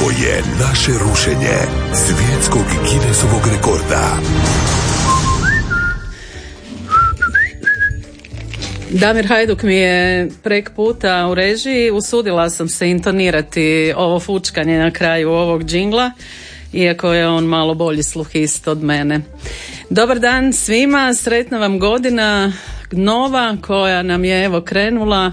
Ovo je naše rušenje svjetskog Guinnessovog rekorda. Damir Hajduk mi je prek puta u režiji, usudila sam se intonirati ovo fučkanje na kraju ovog džingla, iako je on malo bolji sluhist od mene. Dobar dan svima, sretna vam godina nova koja nam je evo krenula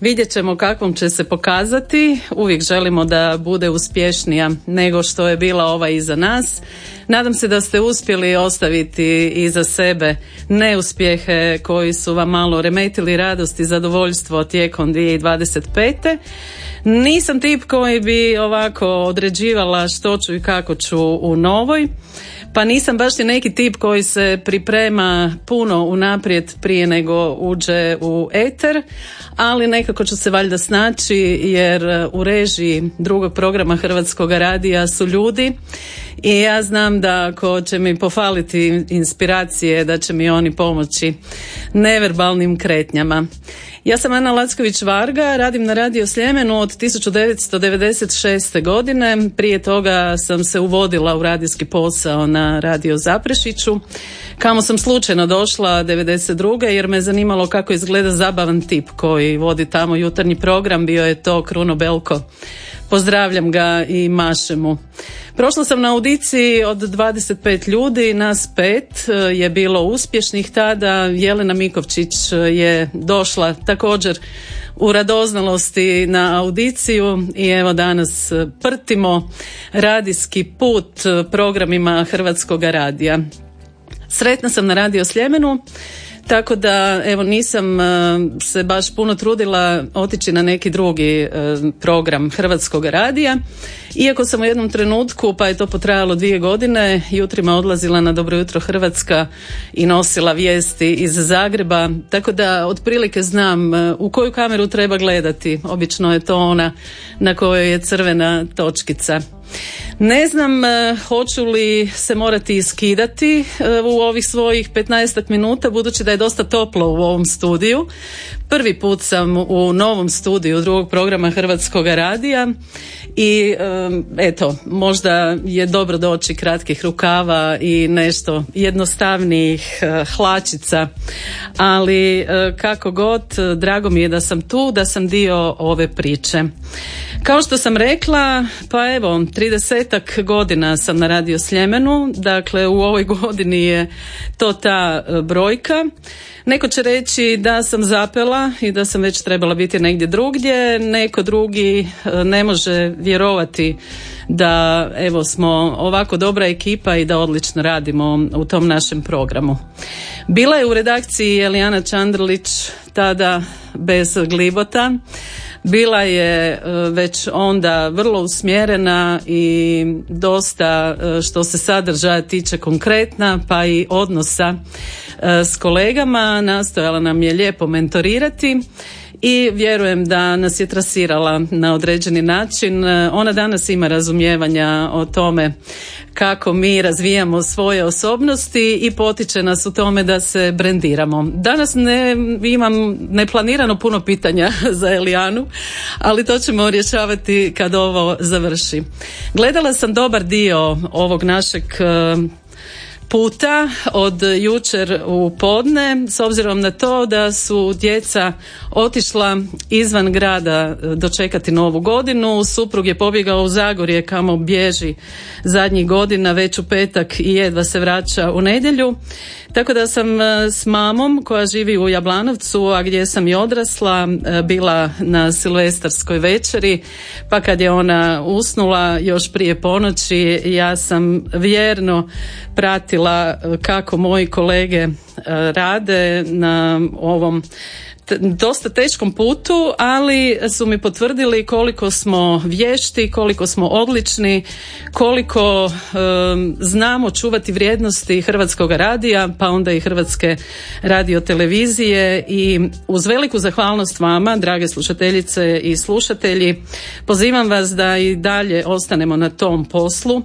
Vidjet ćemo kakvom će se pokazati. Uvijek želimo da bude uspješnija nego što je bila ova iza nas. Nadam se da ste uspjeli ostaviti iza sebe neuspjehe koji su vam malo remetili radost i zadovoljstvo tijekom 2025. Nisam tip koji bi ovako određivala što ću i kako ću u novoj pa nisam baš i neki tip koji se priprema puno unaprijed prije nego uđe u eter, ali nekako ću se valjda snaći jer u režiji drugog programa Hrvatskog radija su ljudi i ja znam da ako će mi pofaliti inspiracije da će mi oni pomoći neverbalnim kretnjama. Ja sam Ana Lacković Varga, radim na Radio Sljemenu od 1996. godine. Prije toga sam se uvodila u radijski posao na Radio Zaprešiću, kamo sam slučajno došla 92. jer me zanimalo kako izgleda zabavan tip koji vodi tamo jutarnji program, bio je to Kruno Belko. Pozdravljam ga i mašemu. Prošla sam na audiciji od 25 ljudi, nas pet e, je bilo uspješnih tada. Jelena Mikovčić e, je došla također u radoznalosti na audiciju i evo danas e, prtimo radijski put programima Hrvatskog radija. Sretna sam na radio Sljemenu tako da evo nisam e, se baš puno trudila otići na neki drugi e, program Hrvatskog radija. Iako sam u jednom trenutku, pa je to potrajalo dvije godine, jutrima odlazila na Dobro jutro Hrvatska i nosila vijesti iz Zagreba, tako da otprilike znam e, u koju kameru treba gledati. Obično je to ona na kojoj je crvena točkica. Ne znam e, hoću li se morati iskidati e, u ovih svojih 15 minuta budući da je dosta toplo u ovom studiju. Prvi put sam u novom studiju drugog programa Hrvatskog radija i eto, možda je dobro doći kratkih rukava i nešto jednostavnijih e, hlačica, ali kako god, drago mi je da sam tu, da sam dio ove priče. Kao što sam rekla, pa evo, 30 godina sam na radio Sljemenu, dakle u ovoj godini je to ta e, brojka. Neko će reći da sam zapela i da sam već trebala biti negdje drugdje, neko drugi e, ne može vjerovati da evo smo ovako dobra ekipa i da odlično radimo u tom našem programu. Bila je u redakciji Elijana Čandrlić tada bez glibota bila je e, već onda vrlo usmjerena i dosta e, što se sadržaja tiče konkretna pa i odnosa e, s kolegama. Nastojala nam je lijepo mentorirati i vjerujem da nas je trasirala na određeni način. Ona danas ima razumijevanja o tome kako mi razvijamo svoje osobnosti i potiče nas u tome da se brendiramo. Danas ne imam neplanirano puno pitanja za Elijanu, ali to ćemo rješavati kad ovo završi. Gledala sam dobar dio ovog našeg puta od jučer u podne s obzirom na to da su djeca otišla izvan grada dočekati novu godinu. Suprug je pobjegao u Zagorje kamo bježi zadnjih godina već u petak i jedva se vraća u nedjelju. Tako da sam e, s mamom koja živi u Jablanovcu, a gdje sam i odrasla, e, bila na silvestarskoj večeri, pa kad je ona usnula još prije ponoći, ja sam vjerno pratila e, kako moji kolege rade na ovom dosta teškom putu, ali su mi potvrdili koliko smo vješti, koliko smo odlični, koliko znamo čuvati vrijednosti Hrvatskog radija, pa onda i Hrvatske radiotelevizije. I uz veliku zahvalnost vama, drage slušateljice i slušatelji, pozivam vas da i dalje ostanemo na tom poslu.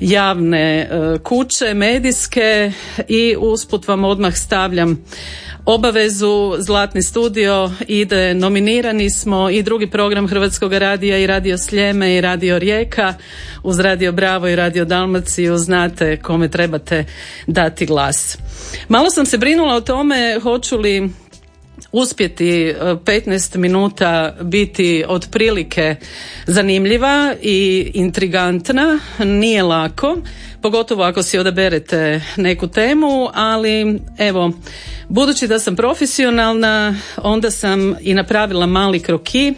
Javne e, kuće, medijske i usput vam odmah stavljam obavezu Zlatni studio ide, nominirani smo i drugi program Hrvatskog radija i Radio Sljeme i Radio Rijeka uz Radio Bravo i Radio Dalmaciju znate kome trebate dati glas. Malo sam se brinula o tome hoću li uspjeti 15 e, minuta biti otprilike zanimljiva i intrigantna nije lako pogotovo ako si odaberete neku temu ali evo budući da sam profesionalna onda sam i napravila mali kroki.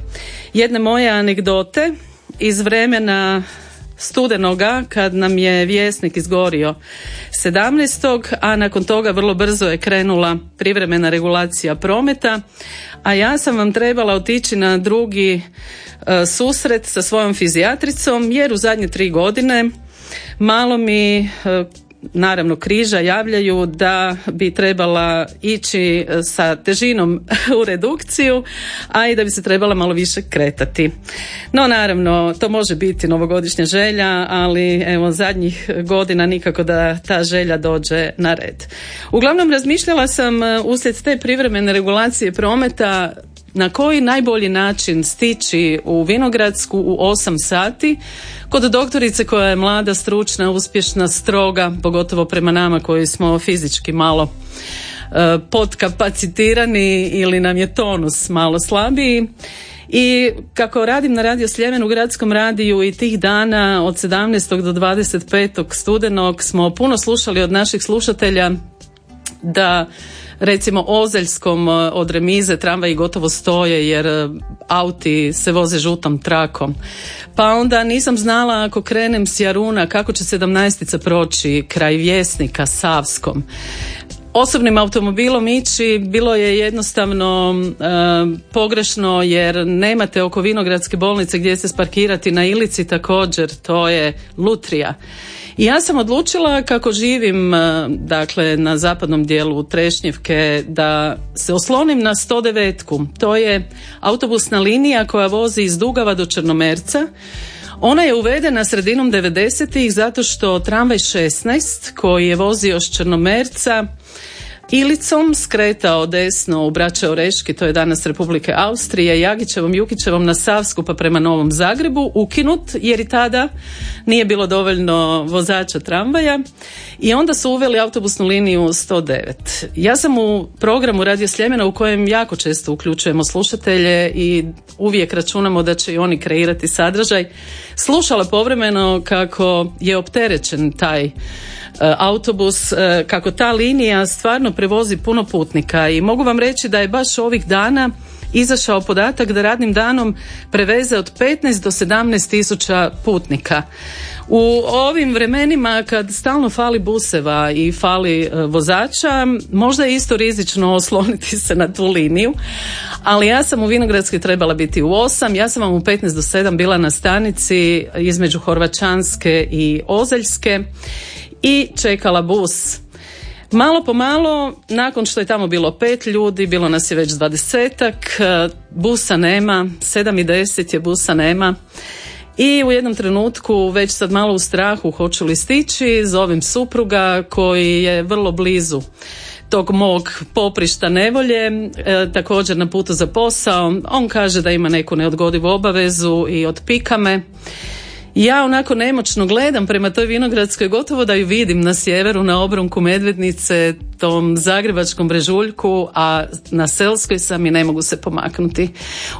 Jedne moje anegdote iz vremena studenoga kad nam je vjesnik izgorio 17. a nakon toga vrlo brzo je krenula privremena regulacija prometa a ja sam vam trebala otići na drugi e, susret sa svojom fizijatricom jer u zadnje tri godine malo mi e, naravno križa javljaju da bi trebala ići e, sa težinom u redukciju, a i da bi se trebala malo više kretati. No naravno, to može biti novogodišnja želja, ali evo zadnjih godina nikako da ta želja dođe na red. Uglavnom razmišljala sam e, uslijed te privremene regulacije prometa na koji najbolji način stići u Vinogradsku u 8 sati kod doktorice koja je mlada, stručna, uspješna, stroga, pogotovo prema nama koji smo fizički malo e, podkapacitirani ili nam je tonus malo slabiji. I kako radim na radio Sljemenu u gradskom radiju i tih dana od 17. do 25. studenog smo puno slušali od naših slušatelja da recimo Ozeljskom e, od remize tramvaji gotovo stoje jer e, auti se voze žutom trakom. Pa onda nisam znala ako krenem s Jaruna kako će sedamnaestica proći kraj Vjesnika Savskom. Osobnim automobilom ići bilo je jednostavno e, pogrešno jer nemate oko Vinogradske bolnice gdje se sparkirati na Ilici također, to je lutrija. I ja sam odlučila kako živim e, dakle na zapadnom dijelu Trešnjevke da se oslonim na 109. To je autobusna linija koja vozi iz Dugava do Črnomerca. Ona je uvedena sredinom 90-ih zato što tramvaj 16 koji je vozio s Črnomerca Ilicom skretao desno u Braće Oreški, to je danas Republike Austrije, Jagićevom, Jukićevom na Savsku pa prema Novom Zagrebu, ukinut jer i tada nije bilo dovoljno vozača tramvaja i onda su uveli autobusnu liniju 109. Ja sam u programu Radio Sljemena u kojem jako često uključujemo slušatelje i uvijek računamo da će i oni kreirati sadržaj, slušala povremeno kako je opterećen taj autobus, e, kako ta linija stvarno prevozi puno putnika i mogu vam reći da je baš ovih dana izašao podatak da radnim danom preveze od 15 do 17 tisuća putnika. U ovim vremenima kad stalno fali buseva i fali e, vozača, možda je isto rizično osloniti se na tu liniju, ali ja sam u Vinogradskoj trebala biti u 8, ja sam vam u 15 do 7 bila na stanici između Horvačanske i Ozeljske i čekala bus. Malo po malo, nakon što je tamo bilo pet ljudi, bilo nas je već dvadesetak, e, busa nema, sedam i deset je busa nema. I u jednom trenutku, već sad malo u strahu, hoću li stići, zovem supruga koji je vrlo blizu tog mog poprišta nevolje, e, također na putu za posao. On kaže da ima neku neodgodivu obavezu i otpika me ja onako nemoćno gledam prema toj vinogradskoj gotovo da ju vidim na sjeveru na obronku Medvednice tom zagrebačkom brežuljku a na Selskoj sam i ne mogu se pomaknuti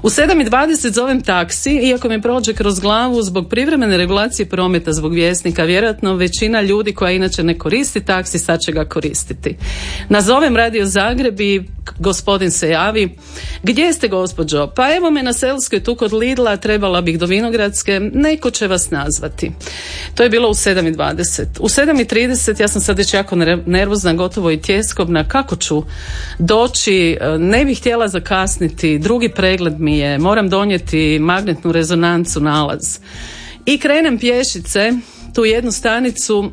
u 7.20 zovem taksi iako mi prođe kroz glavu zbog privremene regulacije prometa zbog vjesnika vjerojatno većina ljudi koja inače ne koristi taksi sad će ga koristiti nazovem radio Zagreb i gospodin se javi gdje ste gospođo pa evo me na Selskoj tu kod Lidla trebala bih do Vinogradske neko će vas nazvati. To je bilo u 7.20. U 7.30 ja sam sad već jako nervozna, gotovo i tjeskobna. Kako ću doći? Ne bih htjela zakasniti. Drugi pregled mi je. Moram donijeti magnetnu rezonancu nalaz. I krenem pješice tu jednu stanicu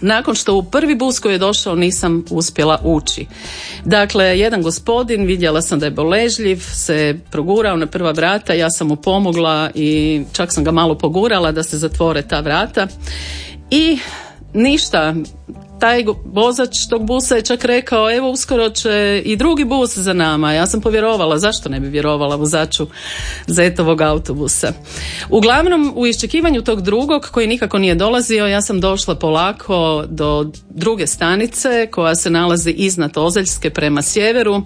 nakon što u prvi bus koji je došao nisam uspjela ući. Dakle, jedan gospodin, vidjela sam da je boležljiv, se progurao na prva vrata, ja sam mu pomogla i čak sam ga malo pogurala da se zatvore ta vrata i ništa, taj vozač tog busa je čak rekao evo uskoro će i drugi bus za nama. Ja sam povjerovala, zašto ne bi vjerovala vozaču Zetovog autobusa. Uglavnom u iščekivanju tog drugog koji nikako nije dolazio ja sam došla polako do druge stanice koja se nalazi iznad Ozeljske prema sjeveru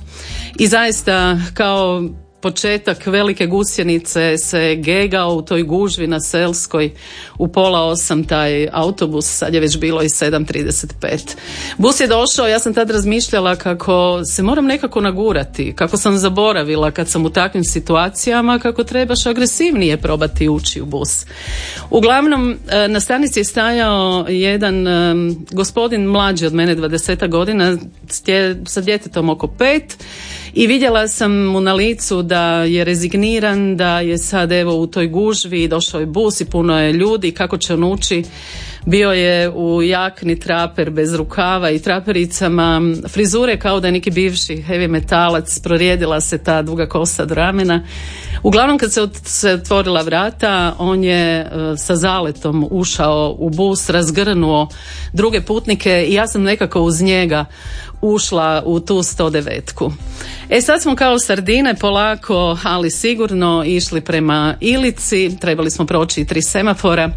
i zaista kao početak velike gusjenice se gegao u toj gužvi na Selskoj u pola osam taj autobus, sad je već bilo i 7.35. Bus je došao, ja sam tad razmišljala kako se moram nekako nagurati, kako sam zaboravila kad sam u takvim situacijama, kako trebaš agresivnije probati ući u bus. Uglavnom, e, na stanici je stajao jedan e, gospodin mlađi od mene 20 godina sa djetetom oko pet i vidjela sam mu na licu da je rezigniran, da je sad evo u toj gužvi, došao je bus i puno je ljudi, kako će on ući. Bio je u jakni traper bez rukava i trapericama, frizure kao da je neki bivši heavy metalac, prorijedila se ta duga kosa do ramena. Uglavnom kad se, otvorila vrata, on je e, sa zaletom ušao u bus, razgrnuo druge putnike i ja sam nekako uz njega ušla u tu 109 E sad smo kao sardine polako, ali sigurno išli prema Ilici, trebali smo proći tri semafora.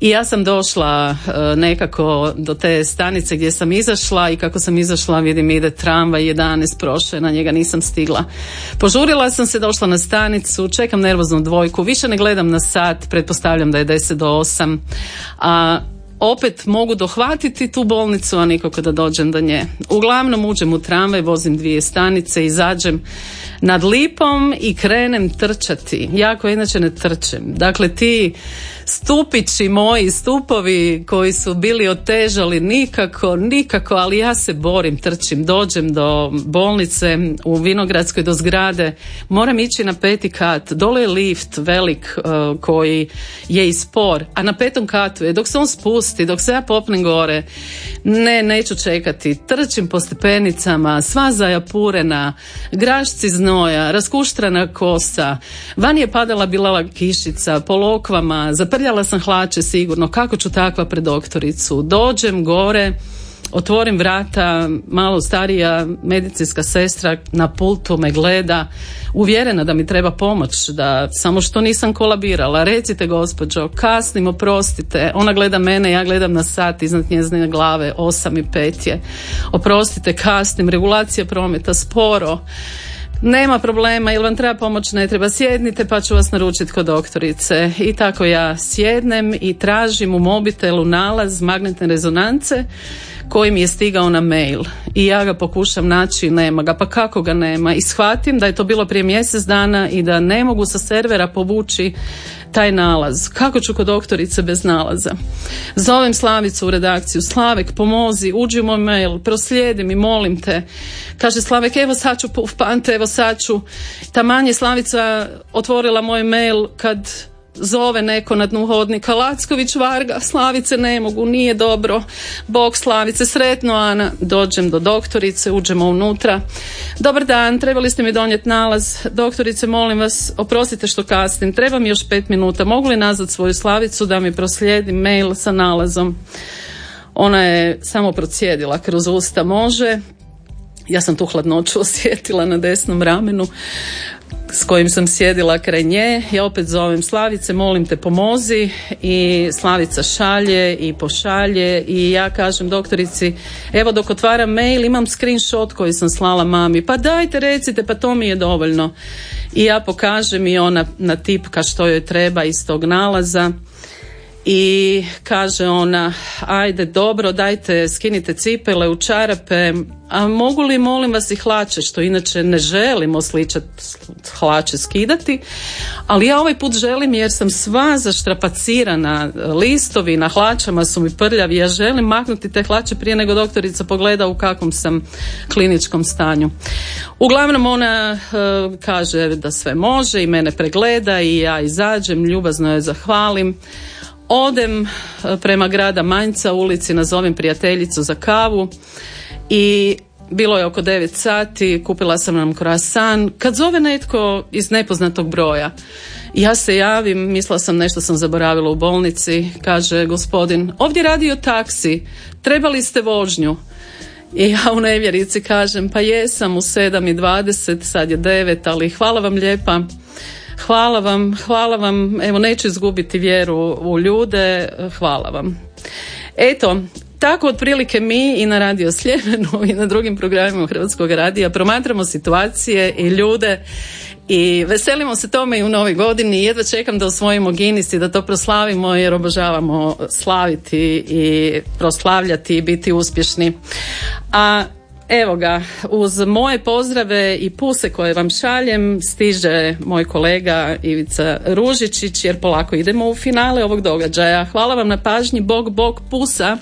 I ja sam došla e, nekako do te stanice gdje sam izašla i kako sam izašla vidim ide tramvaj 11 prošle, na njega nisam stigla. Požurila sam se, došla na stanicu, čekam nervoznu dvojku, više ne gledam na sat, pretpostavljam da je 10 do 8, a opet mogu dohvatiti tu bolnicu, a nikako da dođem do nje. Uglavnom uđem u tramvaj, vozim dvije stanice, izađem nad lipom i krenem trčati. Jako inače ne trčem. Dakle, ti stupići moji, stupovi koji su bili otežali nikako, nikako, ali ja se borim, trčim, dođem do bolnice u Vinogradskoj do zgrade, moram ići na peti kat, dole je lift velik uh, koji je i spor, a na petom katu je dok se on spusti, dok se ja popnem gore, ne, neću čekati, trčim po stepenicama, sva zajapurena, grašci znoja, raskuštrana kosa, van je padala bila kišica, po lokvama, Prljala sam hlače sigurno, kako ću takva pred doktoricu. Dođem gore, otvorim vrata, malo starija medicinska sestra na pultu me gleda, uvjerena da mi treba pomoć, da samo što nisam kolabirala. Recite gospođo, kasnim, oprostite. Ona gleda mene, ja gledam na sat iznad njezine glave, osam i pet je. Oprostite, kasnim, regulacija prometa, sporo. Nema problema, ili vam treba pomoć, ne treba, sjednite pa ću vas naručiti kod doktorice. I tako ja sjednem i tražim u mobitelu nalaz magnetne rezonance koji mi je stigao na mail. I ja ga pokušam naći, nema ga, pa kako ga nema? I shvatim da je to bilo prije mjesec dana i da ne mogu sa servera povući taj nalaz. Kako ću kod doktorice bez nalaza? Zovem Slavicu u redakciju. Slavek, pomozi, uđi u moj mail, proslijedi mi, molim te. Kaže Slavek, evo sad ću pante, evo sad ću. Ta manje Slavica otvorila moj mail kad zove neko na dnu hodnika Lacković Varga, Slavice ne mogu, nije dobro. Bog Slavice, sretno Ana. Dođem do doktorice, uđemo unutra. Dobar dan, trebali ste mi donijeti nalaz. Doktorice molim vas, oprostite što kasnim. Treba mi još pet minuta, mogu li nazvat svoju Slavicu da mi proslijedi mail sa nalazom? Ona je samo procijedila kroz usta. Može ja sam tu hladnoću osjetila na desnom ramenu s kojim sam sjedila kraj nje. Ja opet zovem Slavice, molim te pomozi i Slavica šalje i pošalje i ja kažem doktorici, evo dok otvaram mail imam screenshot koji sam slala mami, pa dajte recite, pa to mi je dovoljno. I ja pokažem i ona na tipka što joj treba iz tog nalaza i kaže ona ajde dobro dajte skinite cipele u čarape a mogu li molim vas i hlače što inače ne želimo sličat hlače skidati ali ja ovaj put želim jer sam sva zaštrapacirana listovi na hlačama su mi prljavi ja želim maknuti te hlače prije nego doktorica pogleda u kakvom sam kliničkom stanju. Uglavnom ona e, kaže da sve može i mene pregleda i ja izađem ljubazno je zahvalim odem e, prema grada Manjca ulici nazovem prijateljicu za kavu i bilo je oko 9 sati, kupila sam nam croissant. Kad zove netko iz nepoznatog broja, ja se javim, mislila sam nešto sam zaboravila u bolnici, kaže gospodin, ovdje radio taksi, trebali ste vožnju. I ja u nevjerici kažem, pa jesam u 7.20, sad je 9, ali hvala vam lijepa. Hvala vam, hvala vam, evo neću izgubiti vjeru u ljude, hvala vam. Eto, tako otprilike mi i na Radio Sljemenu i na drugim programima Hrvatskog radija promatramo situacije i ljude i veselimo se tome i u novoj godini. Jedva čekam da osvojimo Guinness i da to proslavimo jer obožavamo slaviti i proslavljati i biti uspješni. A Evo ga, uz moje pozdrave i puse koje vam šaljem stiže moj kolega Ivica Ružičić jer polako idemo u finale ovog događaja. Hvala vam na pažnji, bog, bog, pusa.